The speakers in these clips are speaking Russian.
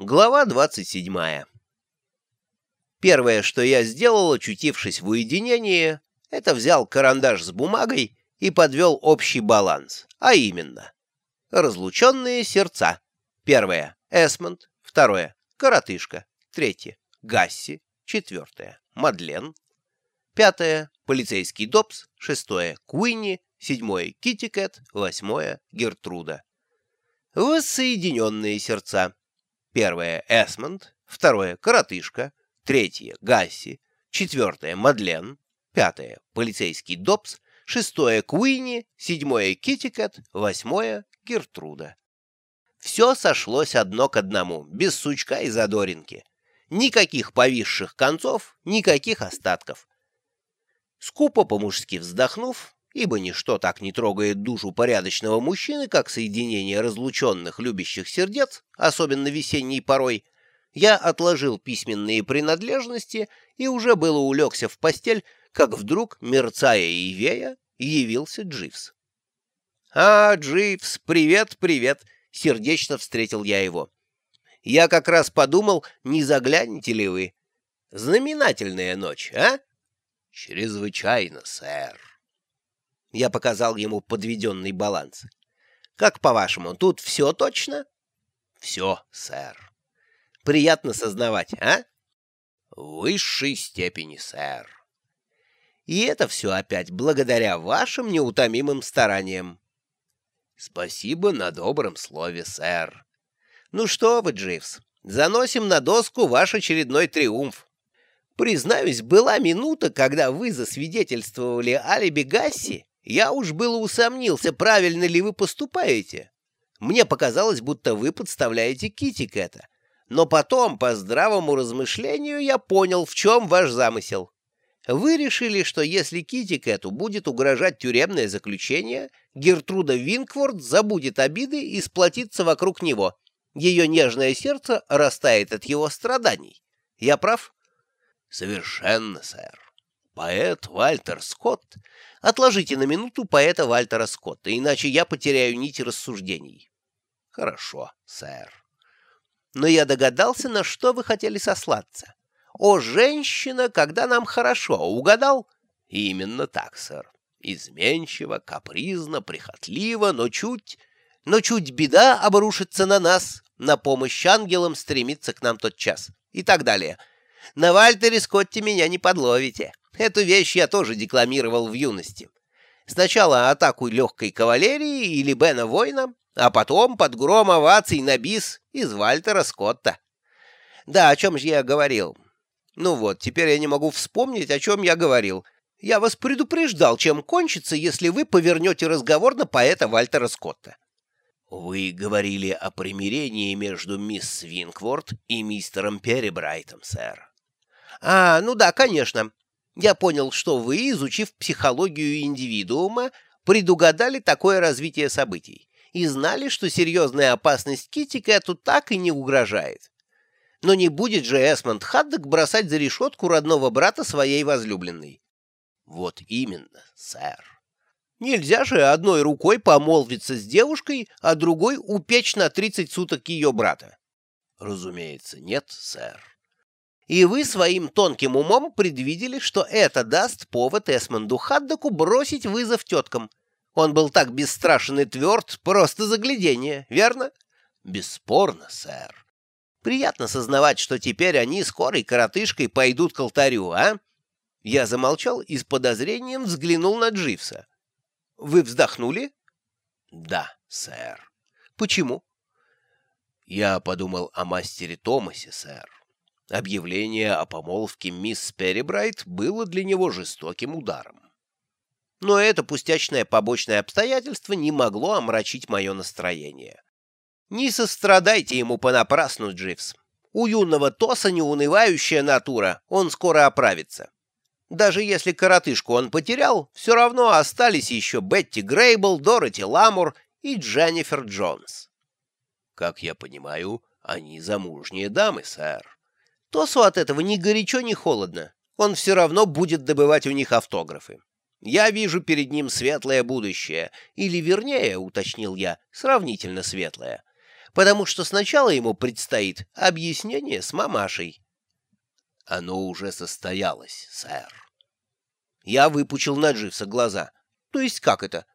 Глава 27. Первое, что я сделал, очутившись в уединении, это взял карандаш с бумагой и подвел общий баланс, а именно разлученные сердца. Первое — Эсмонд, второе — Коротышка, третье — Гасси, четвертое — Мадлен, пятое — полицейский Добс, шестое — Куинни, седьмое — Китикет, восьмое — Гертруда. Воссоединенные сердца. Первое — Эсмонд, второе — Коротышка, третье — Гасси, четвертое — Мадлен, пятое — полицейский Добс, шестое — Куинни, седьмое — Китикет, восьмое — Гертруда. Все сошлось одно к одному, без сучка и задоринки. Никаких повисших концов, никаких остатков. Скупо по-мужски вздохнув, ибо ничто так не трогает душу порядочного мужчины, как соединение разлученных любящих сердец, особенно весенней порой, я отложил письменные принадлежности и уже было улегся в постель, как вдруг, мерцая и вея, явился Дживс. «А, Дживс, привет, привет!» — сердечно встретил я его. «Я как раз подумал, не заглянете ли вы? Знаменательная ночь, а?» «Чрезвычайно, сэр». Я показал ему подведенный баланс. «Как по-вашему, тут все точно?» «Все, сэр». «Приятно сознавать, а?» «В высшей степени, сэр». «И это все опять благодаря вашим неутомимым стараниям». «Спасибо на добром слове, сэр». «Ну что вы, Дживс, заносим на доску ваш очередной триумф. Признаюсь, была минута, когда вы засвидетельствовали алиби Гасси, я уж было усомнился, правильно ли вы поступаете. Мне показалось, будто вы подставляете Кити Кэта. Но потом, по здравому размышлению, я понял, в чем ваш замысел. Вы решили, что если Кити Кэту будет угрожать тюремное заключение, Гертруда Винкворд забудет обиды и сплотится вокруг него. Ее нежное сердце растает от его страданий. Я прав? — Совершенно, сэр. Поэт Вальтер Скотт Отложите на минуту поэта Вальтера Скотта, иначе я потеряю нить рассуждений. Хорошо, сэр. Но я догадался, на что вы хотели сослаться. О, женщина, когда нам хорошо, угадал? Именно так, сэр. Изменчиво, капризно, прихотливо, но чуть... Но чуть беда обрушится на нас, на помощь ангелам стремится к нам тот час. И так далее. На Вальтере Скотте меня не подловите. Эту вещь я тоже декламировал в юности. Сначала атаку легкой кавалерии или Бена Война, а потом под гром оваций на бис из Вальтера Скотта. Да, о чем же я говорил? Ну вот, теперь я не могу вспомнить, о чем я говорил. Я вас предупреждал, чем кончится, если вы повернете разговор на поэта Вальтера Скотта. Вы говорили о примирении между мисс Свинкворт и мистером Перебрайтом, сэр. А, ну да, конечно. Я понял, что вы, изучив психологию индивидуума, предугадали такое развитие событий и знали, что серьезная опасность Китти так и не угрожает. Но не будет же Эсмонд Хаддок бросать за решетку родного брата своей возлюбленной. Вот именно, сэр. Нельзя же одной рукой помолвиться с девушкой, а другой упечь на 30 суток ее брата. Разумеется, нет, сэр. И вы своим тонким умом предвидели, что это даст повод Эсмонду Хаддоку бросить вызов теткам. Он был так бесстрашен и тверд, просто заглядение, верно? Бесспорно, сэр. Приятно сознавать, что теперь они скорой коротышкой пойдут к алтарю, а? Я замолчал и с подозрением взглянул на Дживса. Вы вздохнули? Да, сэр. Почему? Я подумал о мастере Томасе, сэр. Объявление о помолвке мисс Перебрайт было для него жестоким ударом. Но это пустячное побочное обстоятельство не могло омрачить мое настроение. Не сострадайте ему понапрасну, Дживс. У юного Тоса неунывающая натура, он скоро оправится. Даже если коротышку он потерял, все равно остались еще Бетти Грейбл, Дороти Ламур и Дженнифер Джонс. Как я понимаю, они замужние дамы, сэр. Тосу от этого ни горячо, ни холодно. Он все равно будет добывать у них автографы. Я вижу перед ним светлое будущее, или, вернее, уточнил я, сравнительно светлое. потому что сначала ему предстоит объяснение с мамашей. Оно уже состоялось, сэр. Я выпучил на Дживса глаза. То есть как это?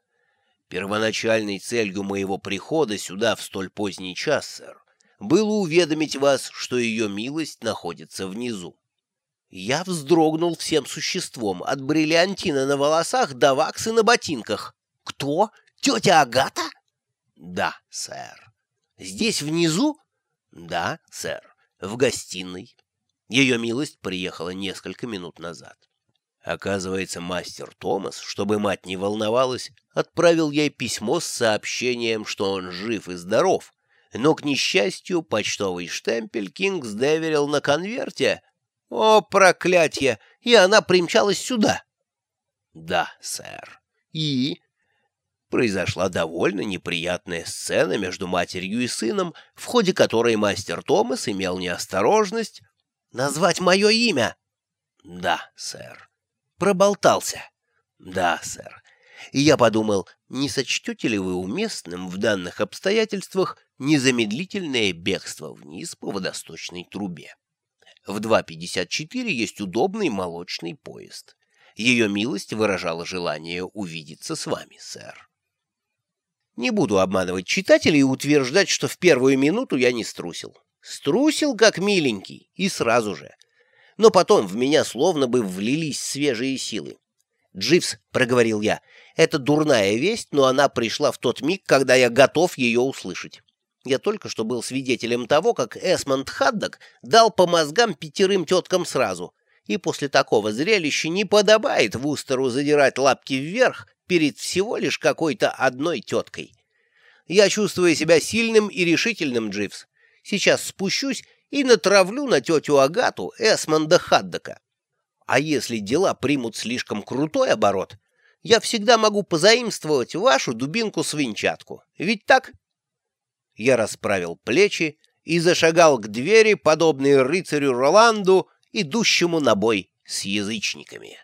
Первоначальной целью моего прихода сюда в столь поздний час, сэр, было уведомить вас, что ее милость находится внизу. Я вздрогнул всем существом, от бриллиантина на волосах до ваксы на ботинках. Кто? Тетя Агата? Да, сэр. Здесь внизу? Да, сэр. В гостиной. Ее милость приехала несколько минут назад. Оказывается, мастер Томас, чтобы мать не волновалась, отправил ей письмо с сообщением, что он жив и здоров, но, к несчастью, почтовый штемпель Кингс доверил на конверте. О, проклятье! И она примчалась сюда. Да, сэр. И? Произошла довольно неприятная сцена между матерью и сыном, в ходе которой мастер Томас имел неосторожность назвать мое имя. Да, сэр. Проболтался. Да, сэр. И я подумал, не сочтете ли вы уместным в данных обстоятельствах незамедлительное бегство вниз по водосточной трубе? В 2.54 есть удобный молочный поезд. Ее милость выражала желание увидеться с вами, сэр. Не буду обманывать читателей и утверждать, что в первую минуту я не струсил. Струсил, как миленький, и сразу же. Но потом в меня словно бы влились свежие силы. «Дживс», — проговорил я, — «это дурная весть, но она пришла в тот миг, когда я готов ее услышать. Я только что был свидетелем того, как Эсмонд Хаддок дал по мозгам пятерым теткам сразу, и после такого зрелища не подобает Вустеру задирать лапки вверх перед всего лишь какой-то одной теткой. Я чувствую себя сильным и решительным, Дживс. Сейчас спущусь и натравлю на тетю Агату Эсмонда Хаддока. А если дела примут слишком крутой оборот, я всегда могу позаимствовать вашу дубинку-свинчатку. Ведь так? Я расправил плечи и зашагал к двери, подобный рыцарю Роланду, идущему на бой с язычниками.